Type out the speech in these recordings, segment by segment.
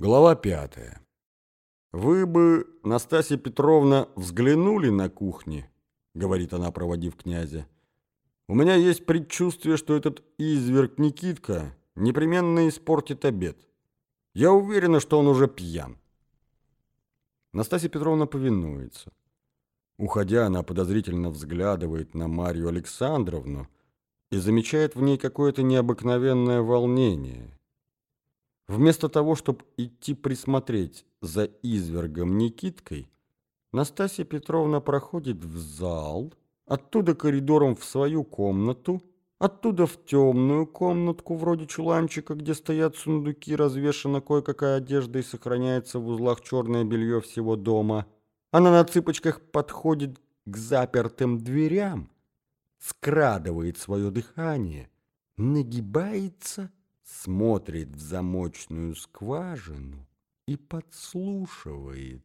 Глава пятая. «Вы бы, Настасья Петровна, взглянули на кухне», — говорит она, проводив князя. «У меня есть предчувствие, что этот изверг Никитка непременно испортит обед. Я уверена, что он уже пьян». Настасья Петровна повинуется. Уходя, она подозрительно взглядывает на Марью Александровну и замечает в ней какое-то необыкновенное волнение — Вместо того, чтобы идти присмотреть за извергом Никиткой, Настасья Петровна проходит в зал, оттуда коридором в свою комнату, оттуда в темную комнатку вроде чуланчика, где стоят сундуки, развешана кое-какая одежда и сохраняется в узлах черное белье всего дома. Она на цыпочках подходит к запертым дверям, скрадывает свое дыхание, нагибается смотрит в замочную скважину и подслушивает.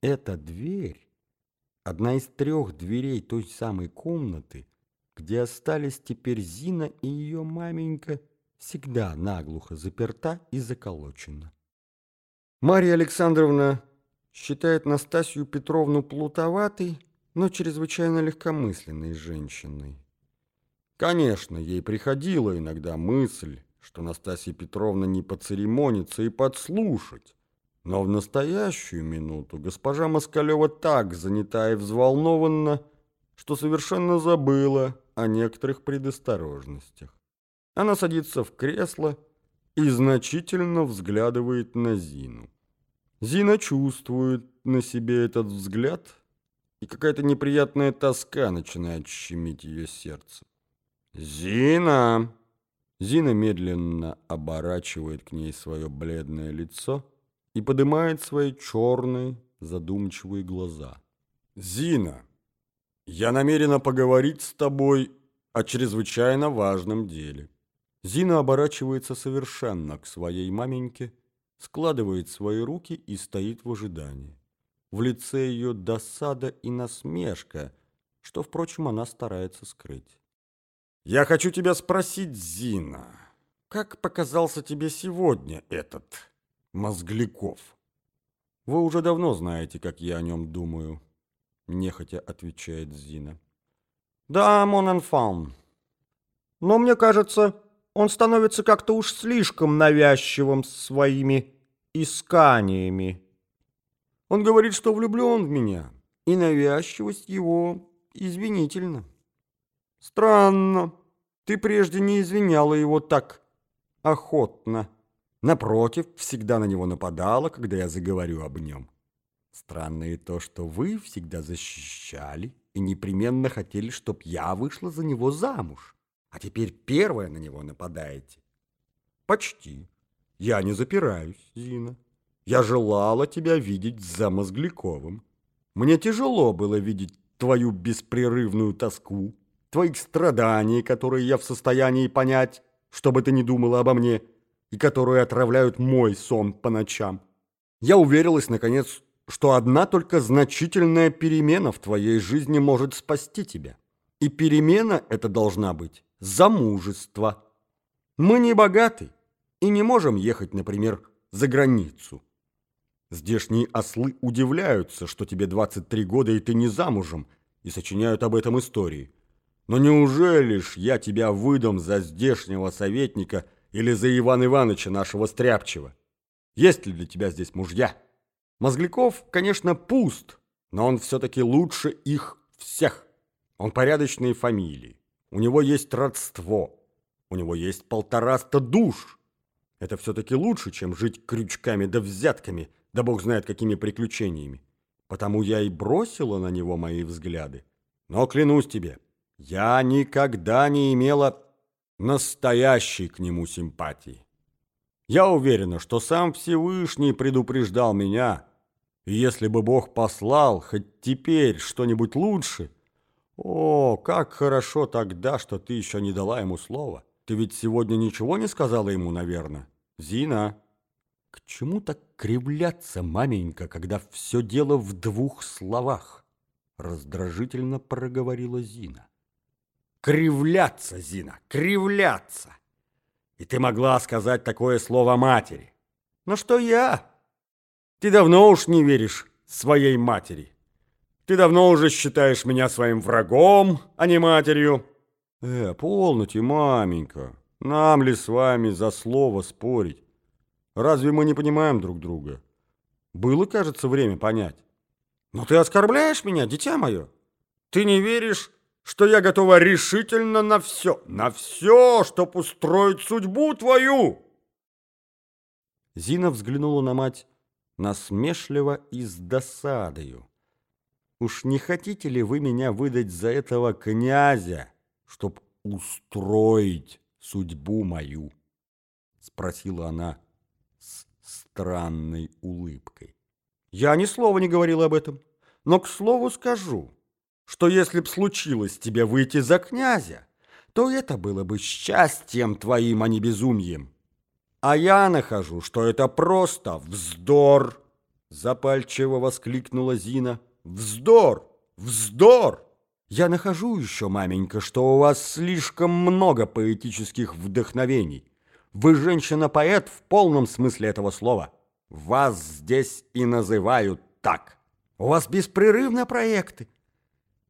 Эта дверь — одна из трех дверей той самой комнаты, где остались теперь Зина и ее маменька, всегда наглухо заперта и заколочена. Марья Александровна считает Настасью Петровну плутоватой, но чрезвычайно легкомысленной женщиной. Конечно, ей приходила иногда мысль, что Настасья Петровна не поцеремонится и подслушать. Но в настоящую минуту госпожа Москалева так занята и взволнована, что совершенно забыла о некоторых предосторожностях. Она садится в кресло и значительно взглядывает на Зину. Зина чувствует на себе этот взгляд, и какая-то неприятная тоска начинает щемить ее сердце. «Зина!» Зина медленно оборачивает к ней свое бледное лицо и поднимает свои черные задумчивые глаза. «Зина, я намерена поговорить с тобой о чрезвычайно важном деле». Зина оборачивается совершенно к своей маменьке, складывает свои руки и стоит в ожидании. В лице ее досада и насмешка, что, впрочем, она старается скрыть. Я хочу тебя спросить, Зина, как показался тебе сегодня этот Мозгликов? Вы уже давно знаете, как я о нем думаю, нехотя отвечает Зина. Да, мон анфан. Но мне кажется, он становится как-то уж слишком навязчивым своими исканиями. Он говорит, что влюблен в меня, и навязчивость его извинительна. Странно. Ты прежде не извиняла его так охотно. Напротив, всегда на него нападала, когда я заговорю об нем. Странно и то, что вы всегда защищали и непременно хотели, чтоб я вышла за него замуж. А теперь первая на него нападаете. Почти. Я не запираюсь, Зина. Я желала тебя видеть за Мозгляковым. Мне тяжело было видеть твою беспрерывную тоску, твоих страданий, которые я в состоянии понять, что бы ты ни думала обо мне, и которые отравляют мой сон по ночам. Я уверилась, наконец, что одна только значительная перемена в твоей жизни может спасти тебя. И перемена эта должна быть замужество. Мы не богаты и не можем ехать, например, за границу. Здешние ослы удивляются, что тебе 23 года и ты не замужем, и сочиняют об этом истории. Но неужели ж я тебя выдам за здешнего советника или за Ивана Ивановича нашего Стряпчего? Есть ли для тебя здесь мужья? Мозгляков, конечно, пуст, но он все-таки лучше их всех. Он порядочные фамилии, у него есть родство, у него есть полтораста душ. Это все-таки лучше, чем жить крючками да взятками, да бог знает какими приключениями. Потому я и бросила на него мои взгляды. Но клянусь тебе, я никогда не имела настоящей к нему симпатии. Я уверена, что сам Всевышний предупреждал меня, и если бы Бог послал хоть теперь что-нибудь лучше, о, как хорошо тогда, что ты еще не дала ему слова. Ты ведь сегодня ничего не сказала ему, наверное? Зина, к чему так кривляться, маменька, когда все дело в двух словах? Раздражительно проговорила Зина. Кривляться, Зина, кривляться. И ты могла сказать такое слово матери. Но что я? Ты давно уж не веришь своей матери. Ты давно уже считаешь меня своим врагом, а не матерью. Э, полноте, маменька. Нам ли с вами за слово спорить? Разве мы не понимаем друг друга? Было, кажется, время понять. Но ты оскорбляешь меня, дитя мое. Ты не веришь, что я готова решительно на все, на все, чтоб устроить судьбу твою. Зина взглянула на мать насмешливо и с досадою. «Уж не хотите ли вы меня выдать за этого князя, чтоб устроить судьбу мою?» Спросила она с странной улыбкой. «Я ни слова не говорил об этом, но к слову скажу, что если б случилось тебе выйти за князя, то это было бы счастьем твоим, а не безумием. А я нахожу, что это просто вздор!» Запальчиво воскликнула Зина. Вздор! Вздор! Я нахожу еще, маменька, что у вас слишком много поэтических вдохновений. Вы женщина-поэт в полном смысле этого слова. Вас здесь и называют так. У вас беспрерывно проекты.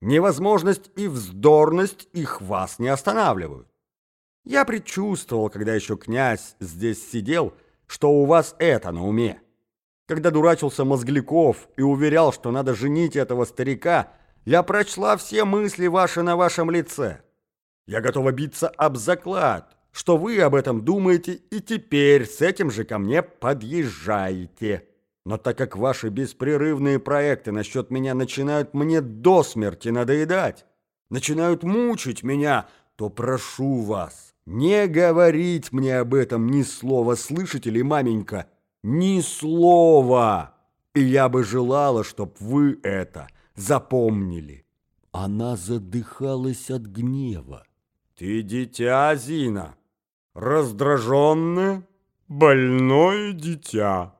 Невозможность и вздорность их вас не останавливают. Я предчувствовал, когда еще князь здесь сидел, что у вас это на уме. Когда дурачился Мозгляков и уверял, что надо женить этого старика, я прочла все мысли ваши на вашем лице. Я готова биться об заклад, что вы об этом думаете и теперь с этим же ко мне подъезжаете. Но так как ваши беспрерывные проекты насчет меня начинают мне до смерти надоедать, начинают мучить меня, то прошу вас, не говорить мне об этом ни слова, слышите ли, маменька, ни слова. И я бы желала, чтоб вы это запомнили. Она задыхалась от гнева. Ты дитя, Зина, раздраженное, больное дитя,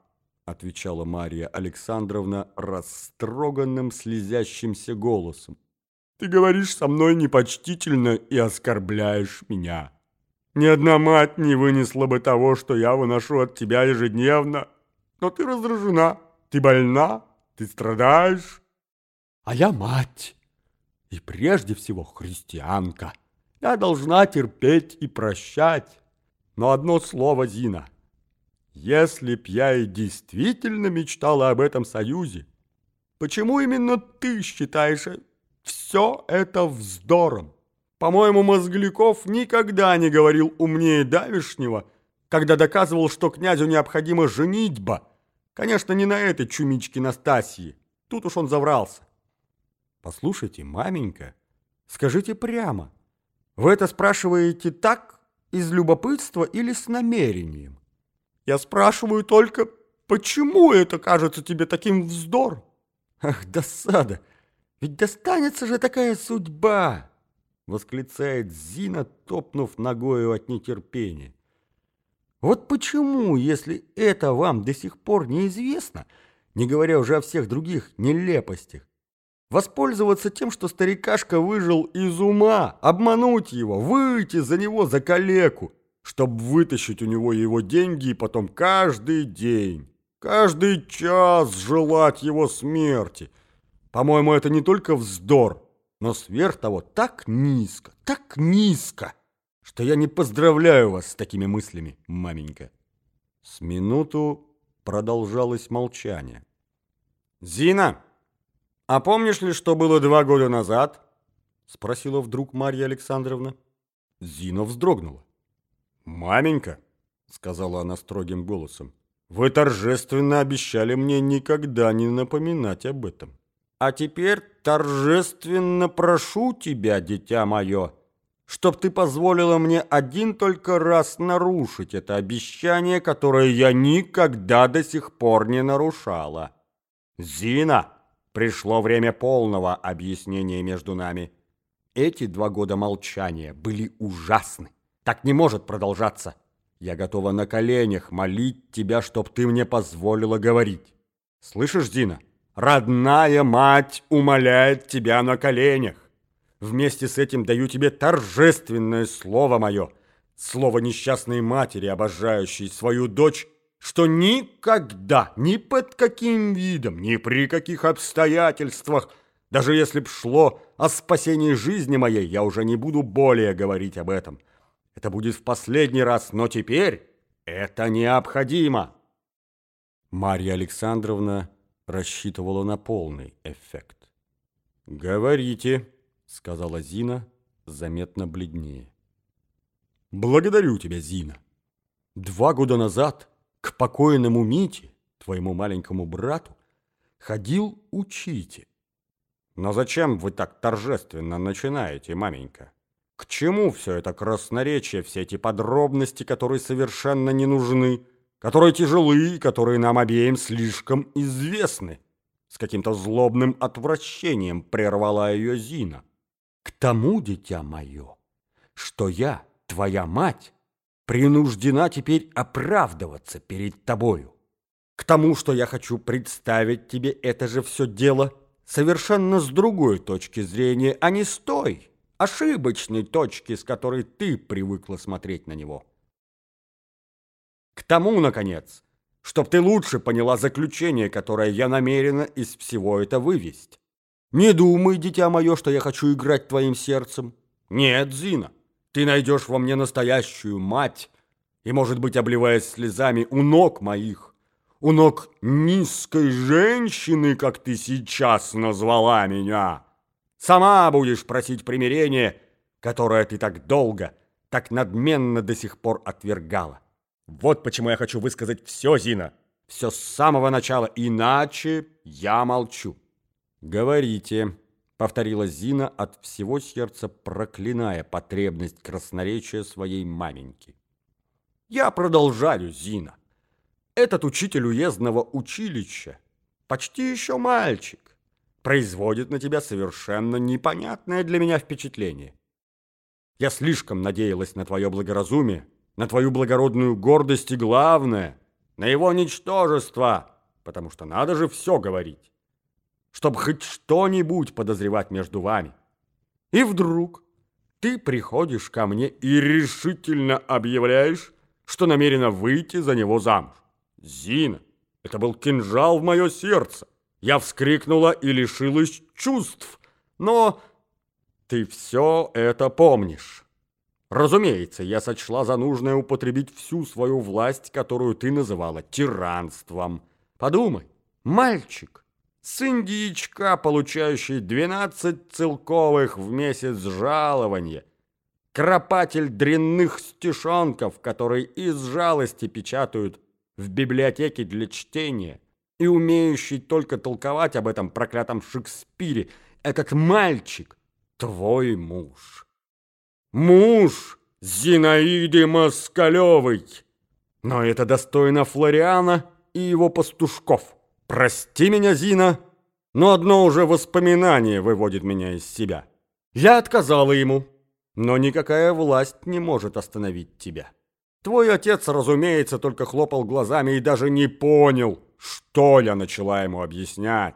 отвечала Мария Александровна растроганным слезящимся голосом. Ты говоришь со мной непочтительно и оскорбляешь меня. Ни одна мать не вынесла бы того, что я выношу от тебя ежедневно. Но ты раздражена, ты больна, ты страдаешь. А я мать, и прежде всего христианка. Я должна терпеть и прощать. Но одно слово, Зина. Если б я и действительно мечтала об этом союзе, почему именно ты считаешь все это вздором? По-моему, Мозгляков никогда не говорил умнее давишнего, когда доказывал, что князю необходима женитьба. Конечно, не на этой чумичке Настасьи. Тут уж он заврался. Послушайте, маменька, скажите прямо, вы это спрашиваете так, из любопытства или с намерением? Я спрашиваю только, почему это кажется тебе таким вздором? Ах, досада! Ведь достанется же такая судьба! восклицает Зина, топнув ногою от нетерпения. Вот почему, если это вам до сих пор неизвестно, не говоря уже о всех других нелепостях, воспользоваться тем, что старикашка выжил из ума, обмануть его, выйти за него за калеку, чтобы вытащить у него его деньги и потом каждый день, каждый час желать его смерти. По-моему, это не только вздор, но сверх того так низко, так низко, что я не поздравляю вас с такими мыслями, маменька. С минуту продолжалось молчание. «Зина, а помнишь ли, что было два года назад?» Спросила вдруг Марья Александровна. Зина вздрогнула. «Маменька», — сказала она строгим голосом, «вы торжественно обещали мне никогда не напоминать об этом». А теперь торжественно прошу тебя, дитя мое, чтоб ты позволила мне один только раз нарушить это обещание, которое я никогда до сих пор не нарушала. Зина, пришло время полного объяснения между нами. Эти два года молчания были ужасны. Так не может продолжаться. Я готова на коленях молить тебя, чтоб ты мне позволила говорить. Слышишь, Зина? Родная мать умоляет тебя на коленях. Вместе с этим даю тебе торжественное слово мое, слово несчастной матери, обожающей свою дочь что никогда, ни под каким видом, ни при каких обстоятельствах, даже если б шло о спасении жизни моей, я уже не буду более говорить об этом. Это будет в последний раз, но теперь это необходимо. Марья Александровна рассчитывала на полный эффект. «Говорите», — сказала Зина, заметно бледнее. «Благодарю тебя, Зина. Два года назад к покойному Мите, твоему маленькому брату, ходил учитель. Но зачем вы так торжественно начинаете, маменька? К чему все это красноречие, все эти подробности, которые совершенно не нужны, которые тяжелы, которые нам обеим слишком известны? С каким-то злобным отвращением прервала ее Зина. К тому, дитя мое, что я, твоя мать, принуждена теперь оправдываться перед тобою. К тому, что я хочу представить тебе это же все дело совершенно с другой точки зрения, а не с той, ошибочной точки, с которой ты привыкла смотреть на него. К тому, наконец, чтоб ты лучше поняла заключение, которое я намерена из всего это вывести. Не думай, дитя мое, что я хочу играть твоим сердцем. Нет, Зина, ты найдешь во мне настоящую мать, и, может быть, обливаясь слезами у ног моих, у ног низкой женщины, как ты сейчас назвала меня, сама будешь просить примирения, которое ты так долго, так надменно до сих пор отвергала. Вот почему я хочу высказать все, Зина, все с самого начала, иначе я молчу. Говорите, повторила Зина от всего сердца, проклиная потребность красноречия своей маменьки. Я продолжаю, Зина. Этот учитель уездного училища, почти еще мальчик, производит на тебя совершенно непонятное для меня впечатление. Я слишком надеялась на твое благоразумие, на твою благородную гордость и, главное, на его ничтожество, потому что надо же все говорить, чтобы хоть что-нибудь подозревать между вами. И вдруг ты приходишь ко мне и решительно объявляешь, что намерена выйти за него замуж. Зина, это был кинжал в мое сердце. Я вскрикнула и лишилась чувств, но ты все это помнишь. Разумеется, я сочла за нужное употребить всю свою власть, которую ты называла тиранством. Подумай, мальчик, сын дьячка, получающий 12 целковых в месяц жалования, кропатель дрянных стишонков, которые из жалости печатают в библиотеке для чтения, и умеющий только толковать об этом проклятом Шекспире, этот мальчик — твой муж» муж Зинаиды Москалевой. Но это достойно Флориана и его пастушков. Прости меня, Зина, но одно уже воспоминание выводит меня из себя. Я отказала ему, но никакая власть не может остановить тебя. Твой отец, разумеется, только хлопал глазами и даже не понял, что я начала ему объяснять.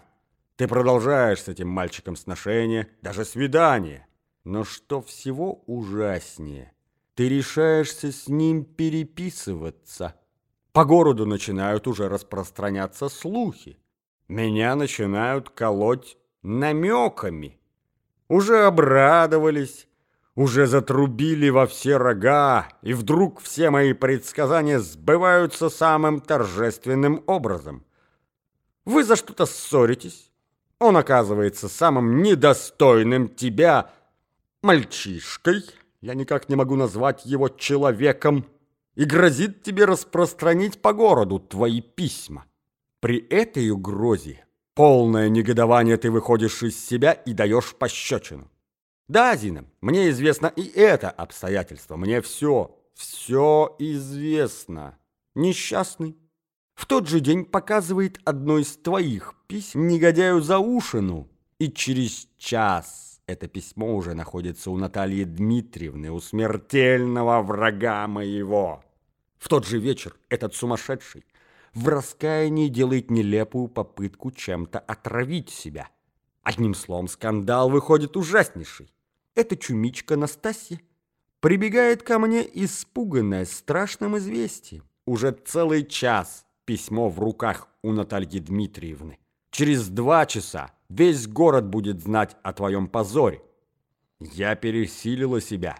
Ты продолжаешь с этим мальчиком сношение, даже свидание. Но что всего ужаснее, ты решаешься с ним переписываться. По городу начинают уже распространяться слухи. Меня начинают колоть намеками. Уже обрадовались, уже затрубили во все рога, и вдруг все мои предсказания сбываются самым торжественным образом. Вы за что-то ссоритесь. Он оказывается самым недостойным тебя, мальчишкой, я никак не могу назвать его человеком, и грозит тебе распространить по городу твои письма. При этой угрозе полное негодование ты выходишь из себя и даешь пощечину. Да, Зина, мне известно и это обстоятельство, мне все, все известно. Несчастный. В тот же день показывает одно из твоих писем негодяю Заушину, и через час это письмо уже находится у Натальи Дмитриевны, у смертельного врага моего. В тот же вечер этот сумасшедший в раскаянии делает нелепую попытку чем-то отравить себя. Одним словом, скандал выходит ужаснейший. Эта чумичка Настасья прибегает ко мне, испуганная страшным известием. уже целый час письмо в руках у Натальи Дмитриевны. Через два часа весь город будет знать о твоем позоре. Я пересилила себя.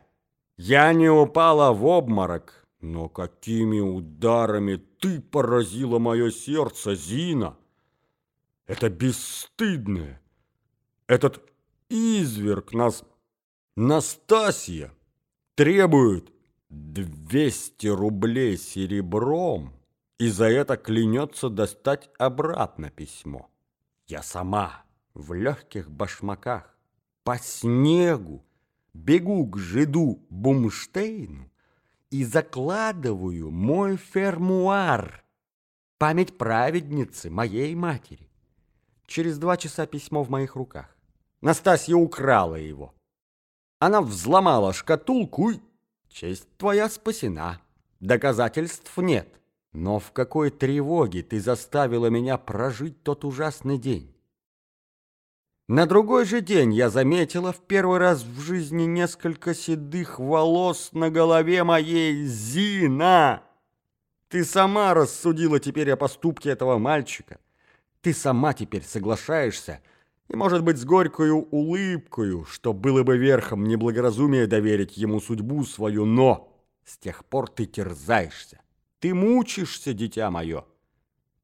Я не упала в обморок, но какими ударами ты поразила мое сердце, Зина! Это бесстыдное, этот изверг нас, Настасья, требует 200 рублей серебром и за это клянется достать обратно письмо. Я сама в легких башмаках по снегу бегу к жиду Бумштейну и закладываю мой фермуар, память праведницы моей матери. Через два часа письмо в моих руках. Настасья украла его. Она взломала шкатулку и... Честь твоя спасена. Доказательств нет. Но в какой тревоге ты заставила меня прожить тот ужасный день? На другой же день я заметила в первый раз в жизни несколько седых волос на голове моей Зина. Ты сама рассудила теперь о поступке этого мальчика. Ты сама теперь соглашаешься, и, может быть, с горькою улыбкою, что было бы верхом неблагоразумия доверить ему судьбу свою, но с тех пор ты терзаешься. Ты мучишься, дитя мое.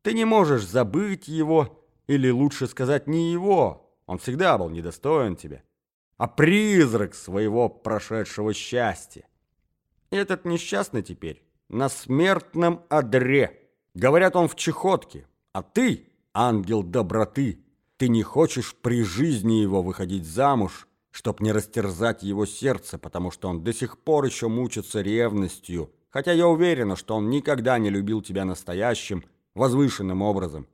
Ты не можешь забыть его, или лучше сказать, не его, он всегда был недостоин тебя, а призрак своего прошедшего счастья. Этот несчастный теперь на смертном одре. Говорят, он в чехотке, а ты ангел доброты. Ты не хочешь при жизни его выходить замуж, чтоб не растерзать его сердце, потому что он до сих пор еще мучится ревностью, хотя я уверена, что он никогда не любил тебя настоящим, возвышенным образом.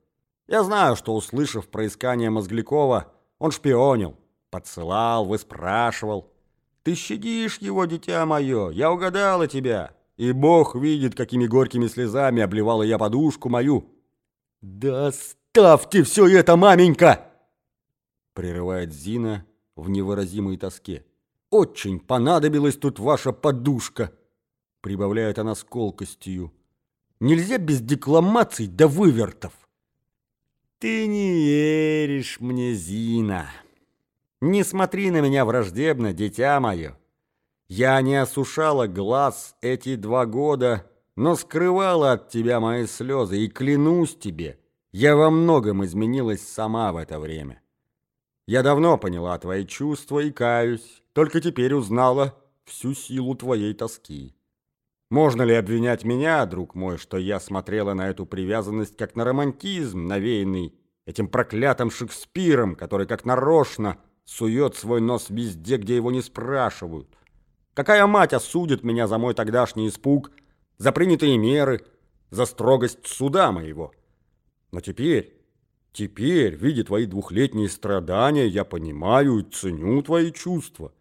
Я знаю, что, услышав проискание Мозглякова, он шпионил, подсылал, выспрашивал. Ты щадишь его, дитя мое, я угадала тебя, и Бог видит, какими горькими слезами обливала я подушку мою. Да «Оставьте все это, маменька!» Прерывает Зина в невыразимой тоске. «Очень понадобилась тут ваша подушка!» Прибавляет она с колкостью. «Нельзя без декламаций да вывертов!» «Ты не веришь мне, Зина!» «Не смотри на меня враждебно, дитя мое!» Я не осушала глаз эти два года, но скрывала от тебя мои слезы, и клянусь тебе — я во многом изменилась сама в это время. Я давно поняла твои чувства и каюсь, только теперь узнала всю силу твоей тоски. Можно ли обвинять меня, друг мой, что я смотрела на эту привязанность как на романтизм, навеянный этим проклятым Шекспиром, который как нарочно сует свой нос везде, где его не спрашивают? Какая мать осудит меня за мой тогдашний испуг, за принятые меры, за строгость суда моего?» Но теперь, теперь, видя твои двухлетние страдания, я понимаю и ценю твои чувства.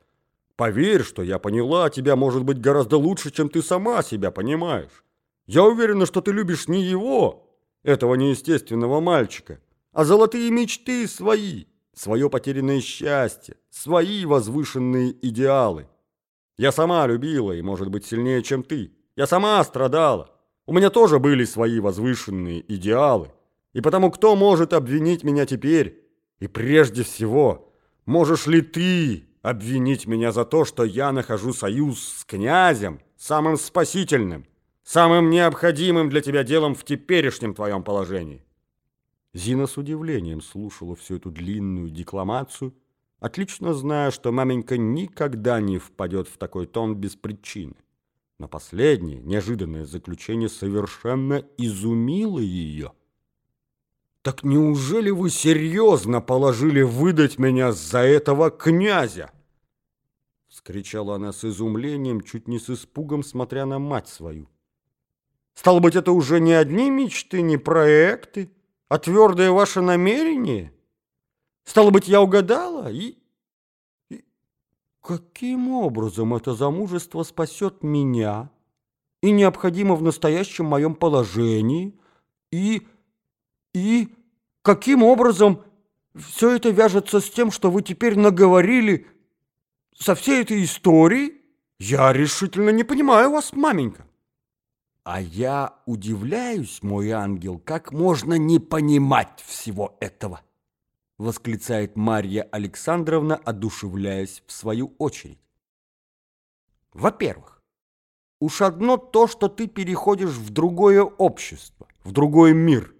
Поверь, что я поняла тебя, может быть, гораздо лучше, чем ты сама себя понимаешь. Я уверена, что ты любишь не его, этого неестественного мальчика, а золотые мечты свои, свое потерянное счастье, свои возвышенные идеалы. Я сама любила, и, может быть, сильнее, чем ты. Я сама страдала. У меня тоже были свои возвышенные идеалы. И потому кто может обвинить меня теперь? И прежде всего, можешь ли ты обвинить меня за то, что я нахожу союз с князем, самым спасительным, самым необходимым для тебя делом в теперешнем твоем положении?» Зина с удивлением слушала всю эту длинную декламацию, отлично зная, что маменька никогда не впадет в такой тон без причины. Но последнее, неожиданное заключение совершенно изумило ее. Так неужели вы серьезно положили выдать меня за этого князя? Вскричала она с изумлением, чуть не с испугом, смотря на мать свою. Стало быть, это уже не одни мечты, не проекты, а твердое ваше намерение? Стало быть, я угадала и... и... Каким образом это замужество спасет меня и необходимо в настоящем моем положении и... И каким образом все это вяжется с тем, что вы теперь наговорили со всей этой историей? Я решительно не понимаю вас, маменька. А я удивляюсь, мой ангел, как можно не понимать всего этого, восклицает Марья Александровна, одушевляясь в свою очередь. Во-первых, уж одно то, что ты переходишь в другое общество, в другой мир.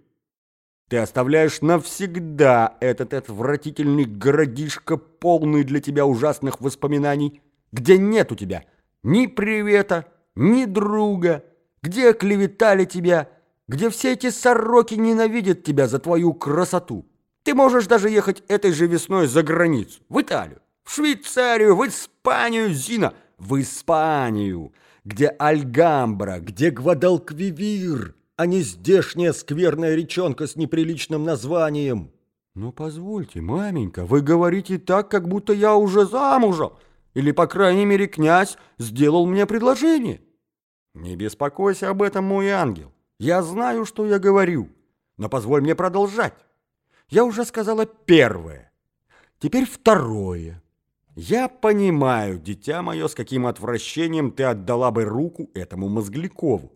Ты оставляешь навсегда этот отвратительный городишко, полный для тебя ужасных воспоминаний, где нет у тебя ни привета, ни друга, где клеветали тебя, где все эти сороки ненавидят тебя за твою красоту. Ты можешь даже ехать этой же весной за границу, в Италию, в Швейцарию, в Испанию, Зина, в Испанию, где Альгамбра, где Гвадалквивир, а не здешняя скверная речонка с неприличным названием. Ну, позвольте, маменька, вы говорите так, как будто я уже замужем, или, по крайней мере, князь сделал мне предложение. Не беспокойся об этом, мой ангел. Я знаю, что я говорю, но позволь мне продолжать. Я уже сказала первое. Теперь второе. Я понимаю, дитя мое, с каким отвращением ты отдала бы руку этому Мозглякову.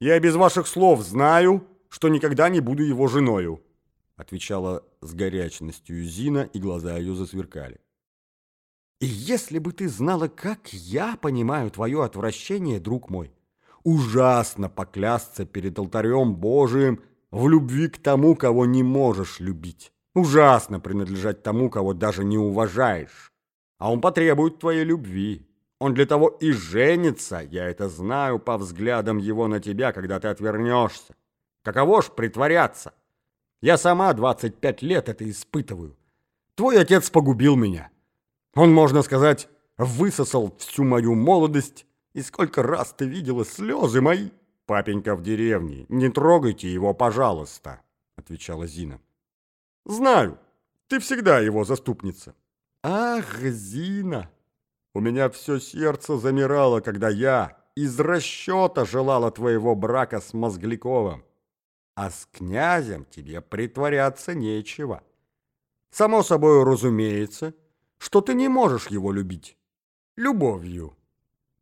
Я без ваших слов знаю, что никогда не буду его женою, отвечала с горячностью Зина, и глаза ее засверкали. И если бы ты знала, как я понимаю твое отвращение, друг мой, ужасно поклясться перед алтарем Божиим в любви к тому, кого не можешь любить. Ужасно принадлежать тому, кого даже не уважаешь. А он потребует твоей любви. Он для того и женится, я это знаю по взглядам его на тебя, когда ты отвернешься. Каково ж притворяться? Я сама 25 лет это испытываю. Твой отец погубил меня. Он, можно сказать, высосал всю мою молодость, и сколько раз ты видела слезы мои. Папенька в деревне, не трогайте его, пожалуйста, отвечала Зина. Знаю, ты всегда его заступница. Ах, Зина, у меня все сердце замирало, когда я из расчета желала твоего брака с Мозгляковым. А с князем тебе притворяться нечего. Само собой разумеется, что ты не можешь его любить. Любовью.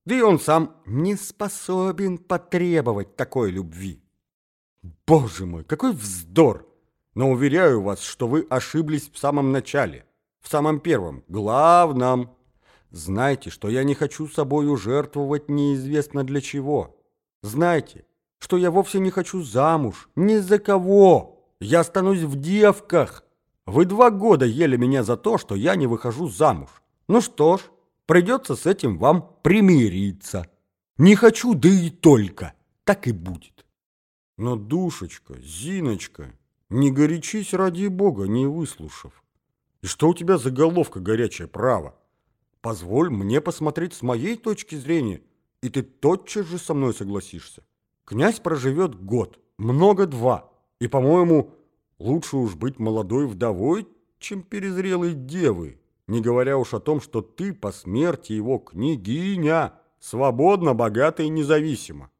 Да и он сам не способен потребовать такой любви. Боже мой, какой вздор! Но уверяю вас, что вы ошиблись в самом начале, в самом первом, главном. Знайте, что я не хочу собою жертвовать неизвестно для чего. Знайте, что я вовсе не хочу замуж, ни за кого. Я останусь в девках. Вы два года ели меня за то, что я не выхожу замуж. Ну что ж, придется с этим вам примириться. Не хочу, да и только. Так и будет. Но, душечка, Зиночка, не горячись ради бога, не выслушав. И что у тебя за головка горячая право? Позволь мне посмотреть с моей точки зрения, и ты тотчас же со мной согласишься. Князь проживет год, много два, и, по-моему, Лучше уж быть молодой вдовой, чем перезрелой девой, не говоря уж о том, что ты по смерти его княгиня, свободно, богата и независима.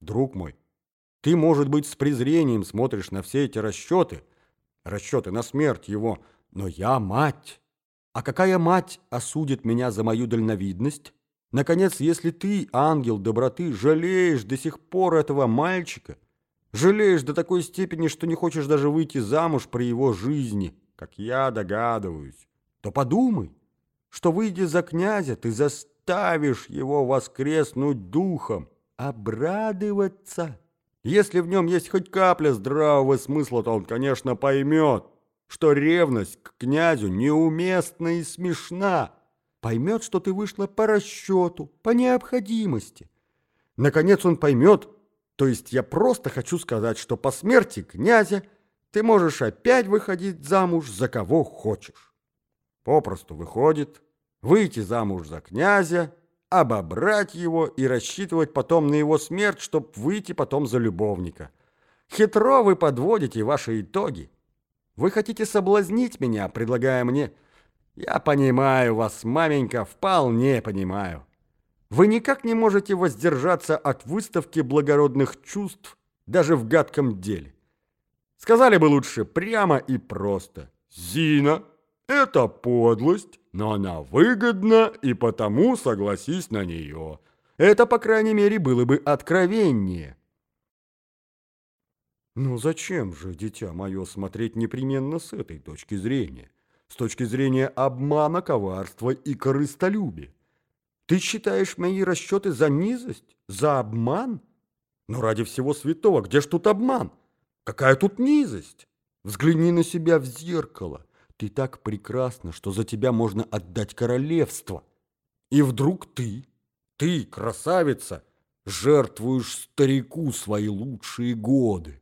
Друг мой, ты, может быть, с презрением смотришь на все эти расчеты, расчеты на смерть его, но я мать. А какая мать осудит меня за мою дальновидность? Наконец, если ты, ангел доброты, жалеешь до сих пор этого мальчика, Жалеешь до такой степени, что не хочешь даже выйти замуж при его жизни, как я догадываюсь. То подумай, что, выйдя за князя, ты заставишь его воскреснуть духом, обрадоваться. Если в нем есть хоть капля здравого смысла, то он, конечно, поймет, что ревность к князю неуместна и смешна. Поймет, что ты вышла по расчету, по необходимости. Наконец он поймет, то есть я просто хочу сказать, что по смерти князя ты можешь опять выходить замуж за кого хочешь. Попросту выходит, выйти замуж за князя, обобрать его и рассчитывать потом на его смерть, чтобы выйти потом за любовника. Хитро вы подводите ваши итоги. Вы хотите соблазнить меня, предлагая мне... Я понимаю вас, маменька, вполне понимаю. Вы никак не можете воздержаться от выставки благородных чувств даже в гадком деле. Сказали бы лучше прямо и просто. Зина – это подлость, но она выгодна, и потому согласись на нее. Это, по крайней мере, было бы откровеннее. Ну зачем же, дитя мое, смотреть непременно с этой точки зрения? С точки зрения обмана, коварства и корыстолюбия. Ты считаешь мои расчеты за низость, за обман? Но ради всего святого, где ж тут обман? Какая тут низость? Взгляни на себя в зеркало. Ты так прекрасна, что за тебя можно отдать королевство. И вдруг ты, ты, красавица, жертвуешь старику свои лучшие годы.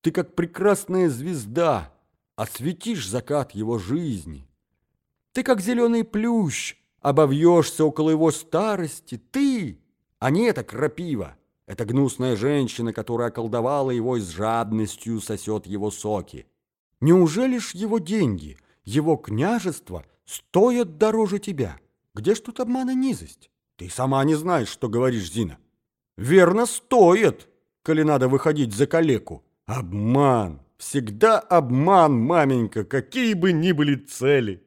Ты как прекрасная звезда, осветишь закат его жизни. Ты как зеленый плющ, обовьешься около его старости. Ты, а не эта крапива, эта гнусная женщина, которая околдовала его и с жадностью сосет его соки. Неужели ж его деньги, его княжество стоят дороже тебя? Где ж тут обман и низость? Ты сама не знаешь, что говоришь, Зина. Верно, стоит, коли надо выходить за калеку. Обман! Всегда обман, маменька, какие бы ни были цели.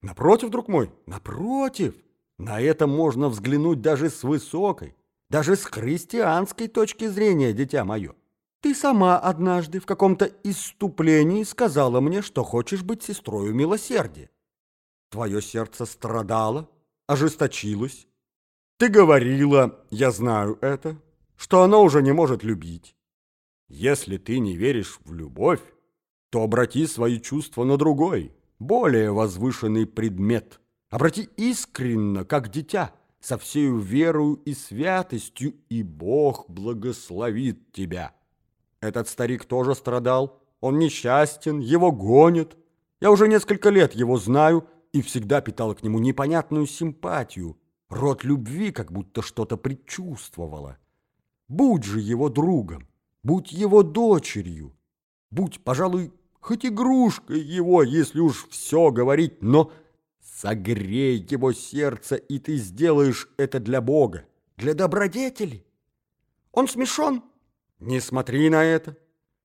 Напротив, друг мой, напротив. На это можно взглянуть даже с высокой, даже с христианской точки зрения, дитя мое. Ты сама однажды в каком-то иступлении сказала мне, что хочешь быть сестрою милосердия. Твое сердце страдало, ожесточилось. Ты говорила, я знаю это, что оно уже не может любить. Если ты не веришь в любовь, то обрати свои чувства на другой, более возвышенный предмет. Обрати искренно, как дитя, со всею верою и святостью, и Бог благословит тебя. Этот старик тоже страдал, он несчастен, его гонят. Я уже несколько лет его знаю и всегда питала к нему непонятную симпатию. Род любви как будто что-то предчувствовала. Будь же его другом будь его дочерью, будь, пожалуй, хоть игрушкой его, если уж все говорить, но согрей его сердце, и ты сделаешь это для Бога, для добродетели. Он смешон? Не смотри на это.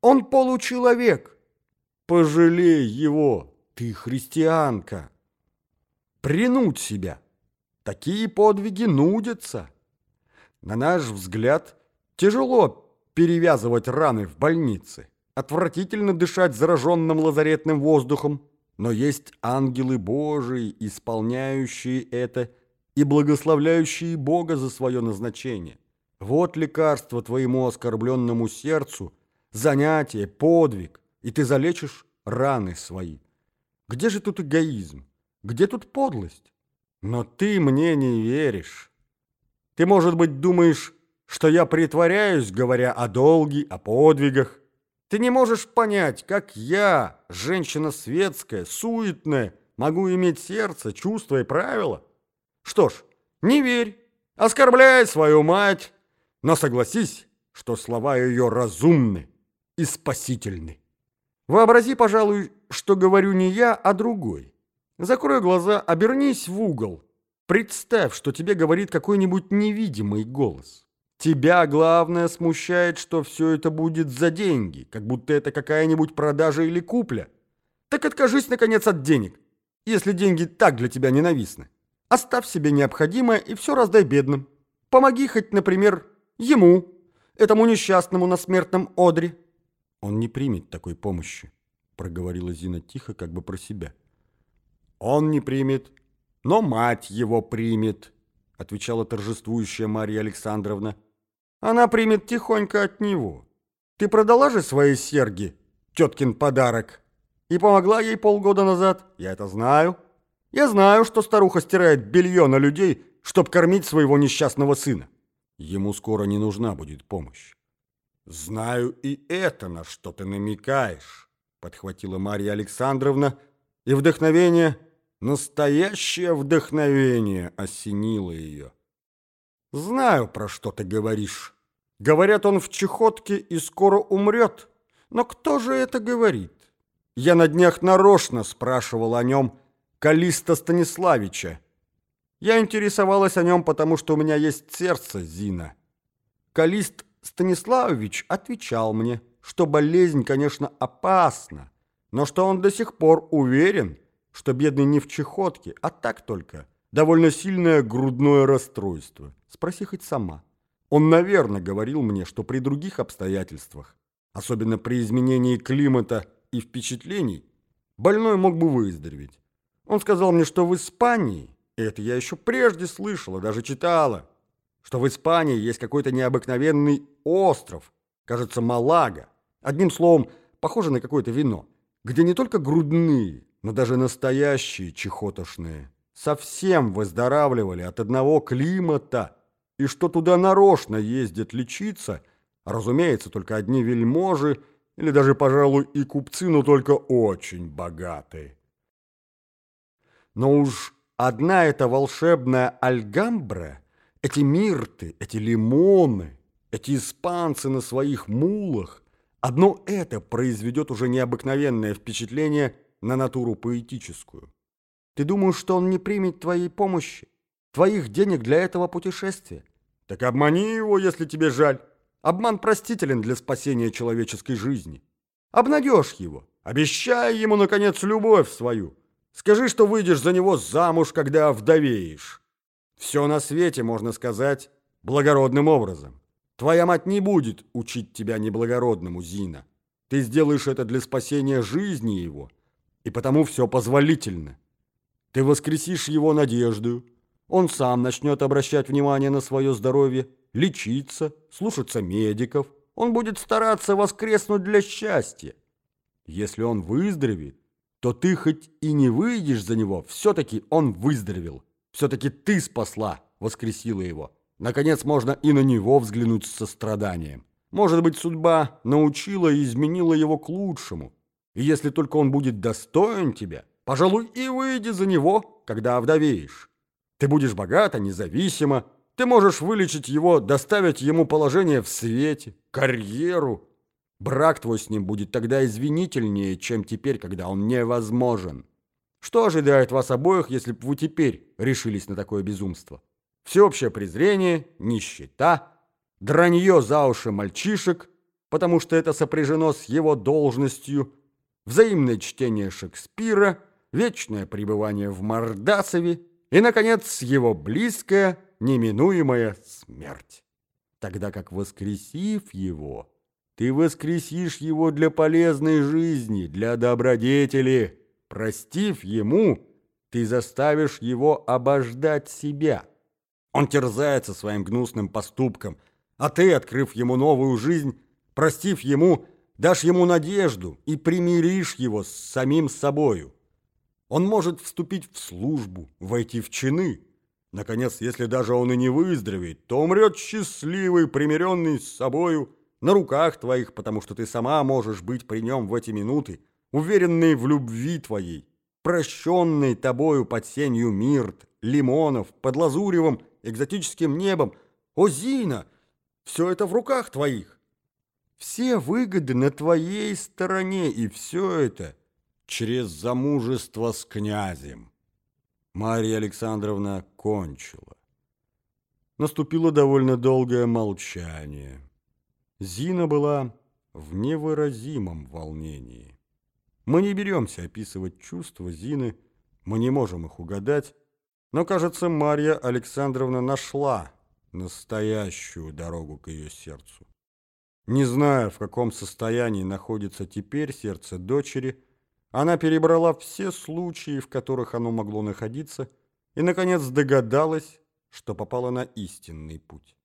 Он получеловек. Пожалей его, ты христианка. Принуть себя. Такие подвиги нудятся. На наш взгляд, тяжело перевязывать раны в больнице. Отвратительно дышать зараженным лазаретным воздухом. Но есть ангелы Божии, исполняющие это и благословляющие Бога за свое назначение. Вот лекарство твоему оскорбленному сердцу, занятие, подвиг, и ты залечишь раны свои. Где же тут эгоизм? Где тут подлость? Но ты мне не веришь. Ты, может быть, думаешь, что я притворяюсь, говоря о долге, о подвигах. Ты не можешь понять, как я, женщина светская, суетная, могу иметь сердце, чувства и правила. Что ж, не верь, оскорбляй свою мать, но согласись, что слова ее разумны и спасительны. Вообрази, пожалуй, что говорю не я, а другой. Закрой глаза, обернись в угол. Представь, что тебе говорит какой-нибудь невидимый голос. Тебя, главное, смущает, что все это будет за деньги, как будто это какая-нибудь продажа или купля. Так откажись, наконец, от денег, если деньги так для тебя ненавистны. Оставь себе необходимое и все раздай бедным. Помоги хоть, например, ему, этому несчастному на смертном одре. Он не примет такой помощи, проговорила Зина тихо, как бы про себя. Он не примет, но мать его примет, отвечала торжествующая Марья Александровна. Она примет тихонько от него. Ты продала же свои серьги, теткин подарок, и помогла ей полгода назад? Я это знаю. Я знаю, что старуха стирает белье на людей, чтобы кормить своего несчастного сына. Ему скоро не нужна будет помощь. Знаю и это, на что ты намекаешь, подхватила Марья Александровна, и вдохновение, настоящее вдохновение осенило ее. Знаю, про что ты говоришь. Говорят, он в чехотке и скоро умрет. Но кто же это говорит? Я на днях нарочно спрашивал о нем Калиста Станиславича. Я интересовалась о нем, потому что у меня есть сердце, Зина. Калист Станиславович отвечал мне, что болезнь, конечно, опасна, но что он до сих пор уверен, что бедный не в чехотке, а так только довольно сильное грудное расстройство. Спроси хоть сама. Он, наверное, говорил мне, что при других обстоятельствах, особенно при изменении климата и впечатлений, больной мог бы выздороветь. Он сказал мне, что в Испании, и это я еще прежде слышала, даже читала, что в Испании есть какой-то необыкновенный остров, кажется, Малага, одним словом, похоже на какое-то вино, где не только грудные, но даже настоящие чехотошные совсем выздоравливали от одного климата, и что туда нарочно ездят лечиться, разумеется, только одни вельможи или даже, пожалуй, и купцы, но только очень богатые. Но уж одна эта волшебная альгамбра, эти мирты, эти лимоны, эти испанцы на своих мулах, одно это произведет уже необыкновенное впечатление на натуру поэтическую. Ты думаешь, что он не примет твоей помощи, твоих денег для этого путешествия? Так обмани его, если тебе жаль. Обман простителен для спасения человеческой жизни. Обнадежь его, обещай ему, наконец, любовь свою. Скажи, что выйдешь за него замуж, когда вдовеешь. Все на свете, можно сказать, благородным образом. Твоя мать не будет учить тебя неблагородному, Зина. Ты сделаешь это для спасения жизни его, и потому все позволительно. Ты воскресишь его надежду, он сам начнет обращать внимание на свое здоровье, лечиться, слушаться медиков. Он будет стараться воскреснуть для счастья. Если он выздоровеет, то ты хоть и не выйдешь за него, все-таки он выздоровел. Все-таки ты спасла, воскресила его. Наконец можно и на него взглянуть с состраданием. Может быть, судьба научила и изменила его к лучшему. И если только он будет достоин тебя, пожалуй, и выйди за него, когда овдовеешь. Ты будешь богата, независима, ты можешь вылечить его, доставить ему положение в свете, карьеру. Брак твой с ним будет тогда извинительнее, чем теперь, когда он невозможен. Что ожидает вас обоих, если бы вы теперь решились на такое безумство? Всеобщее презрение, нищета, дранье за уши мальчишек, потому что это сопряжено с его должностью, взаимное чтение Шекспира, вечное пребывание в Мордасове и, наконец, его близкая, неминуемая смерть. Тогда как, воскресив его, ты воскресишь его для полезной жизни, для добродетели. Простив ему, ты заставишь его обождать себя. Он терзается своим гнусным поступком, а ты, открыв ему новую жизнь, простив ему, дашь ему надежду и примиришь его с самим собою. Он может вступить в службу, войти в чины. Наконец, если даже он и не выздоровеет, то умрет счастливый, примиренный с собою, на руках твоих, потому что ты сама можешь быть при нем в эти минуты, уверенный в любви твоей, прощенный тобою под сенью мирт, лимонов, под лазуревым, экзотическим небом. О, Зина, все это в руках твоих. Все выгоды на твоей стороне, и все это — через замужество с князем. Марья Александровна кончила. Наступило довольно долгое молчание. Зина была в невыразимом волнении. Мы не беремся описывать чувства Зины, мы не можем их угадать, но, кажется, Марья Александровна нашла настоящую дорогу к ее сердцу. Не зная, в каком состоянии находится теперь сердце дочери, она перебрала все случаи, в которых оно могло находиться, и, наконец, догадалась, что попала на истинный путь.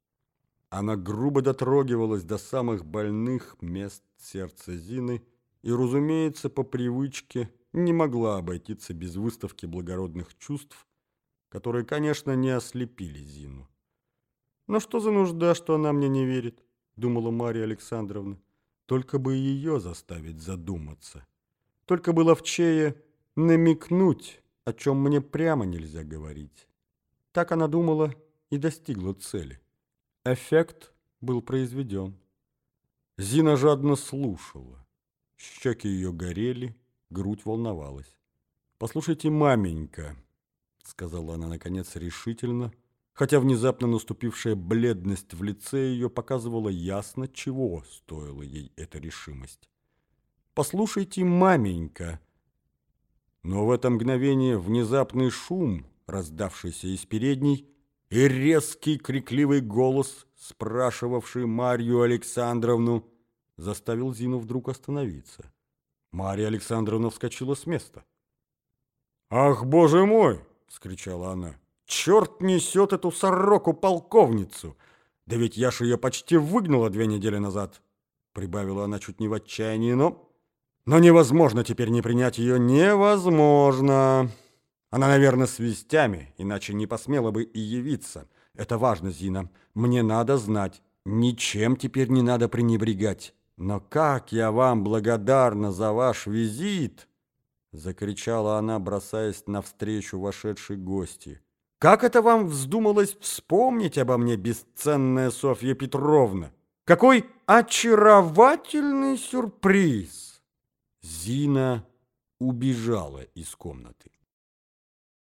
Она грубо дотрогивалась до самых больных мест сердца Зины и, разумеется, по привычке не могла обойтиться без выставки благородных чувств, которые, конечно, не ослепили Зину. «Но что за нужда, что она мне не верит?» — думала Марья Александровна. «Только бы ее заставить задуматься». Только было в чее намекнуть, о чем мне прямо нельзя говорить. Так она думала и достигла цели. Эффект был произведен. Зина жадно слушала. Щеки ее горели, грудь волновалась. «Послушайте, маменька», — сказала она, наконец, решительно, хотя внезапно наступившая бледность в лице ее показывала ясно, чего стоила ей эта решимость. Послушайте, маменька. Но в это мгновение внезапный шум, раздавшийся из передней, и резкий крикливый голос, спрашивавший Марью Александровну, заставил Зину вдруг остановиться. Марья Александровна вскочила с места. «Ах, боже мой!» — вскричала она. «Черт несет эту сороку-полковницу! Да ведь я ж ее почти выгнала две недели назад!» Прибавила она чуть не в отчаянии, но... Но невозможно теперь не принять ее, невозможно. Она, наверное, с вестями, иначе не посмела бы и явиться. Это важно, Зина. Мне надо знать. Ничем теперь не надо пренебрегать. Но как я вам благодарна за ваш визит!» Закричала она, бросаясь навстречу вошедшей гости. «Как это вам вздумалось вспомнить обо мне, бесценная Софья Петровна? Какой очаровательный сюрприз!» Зина убежала из комнаты.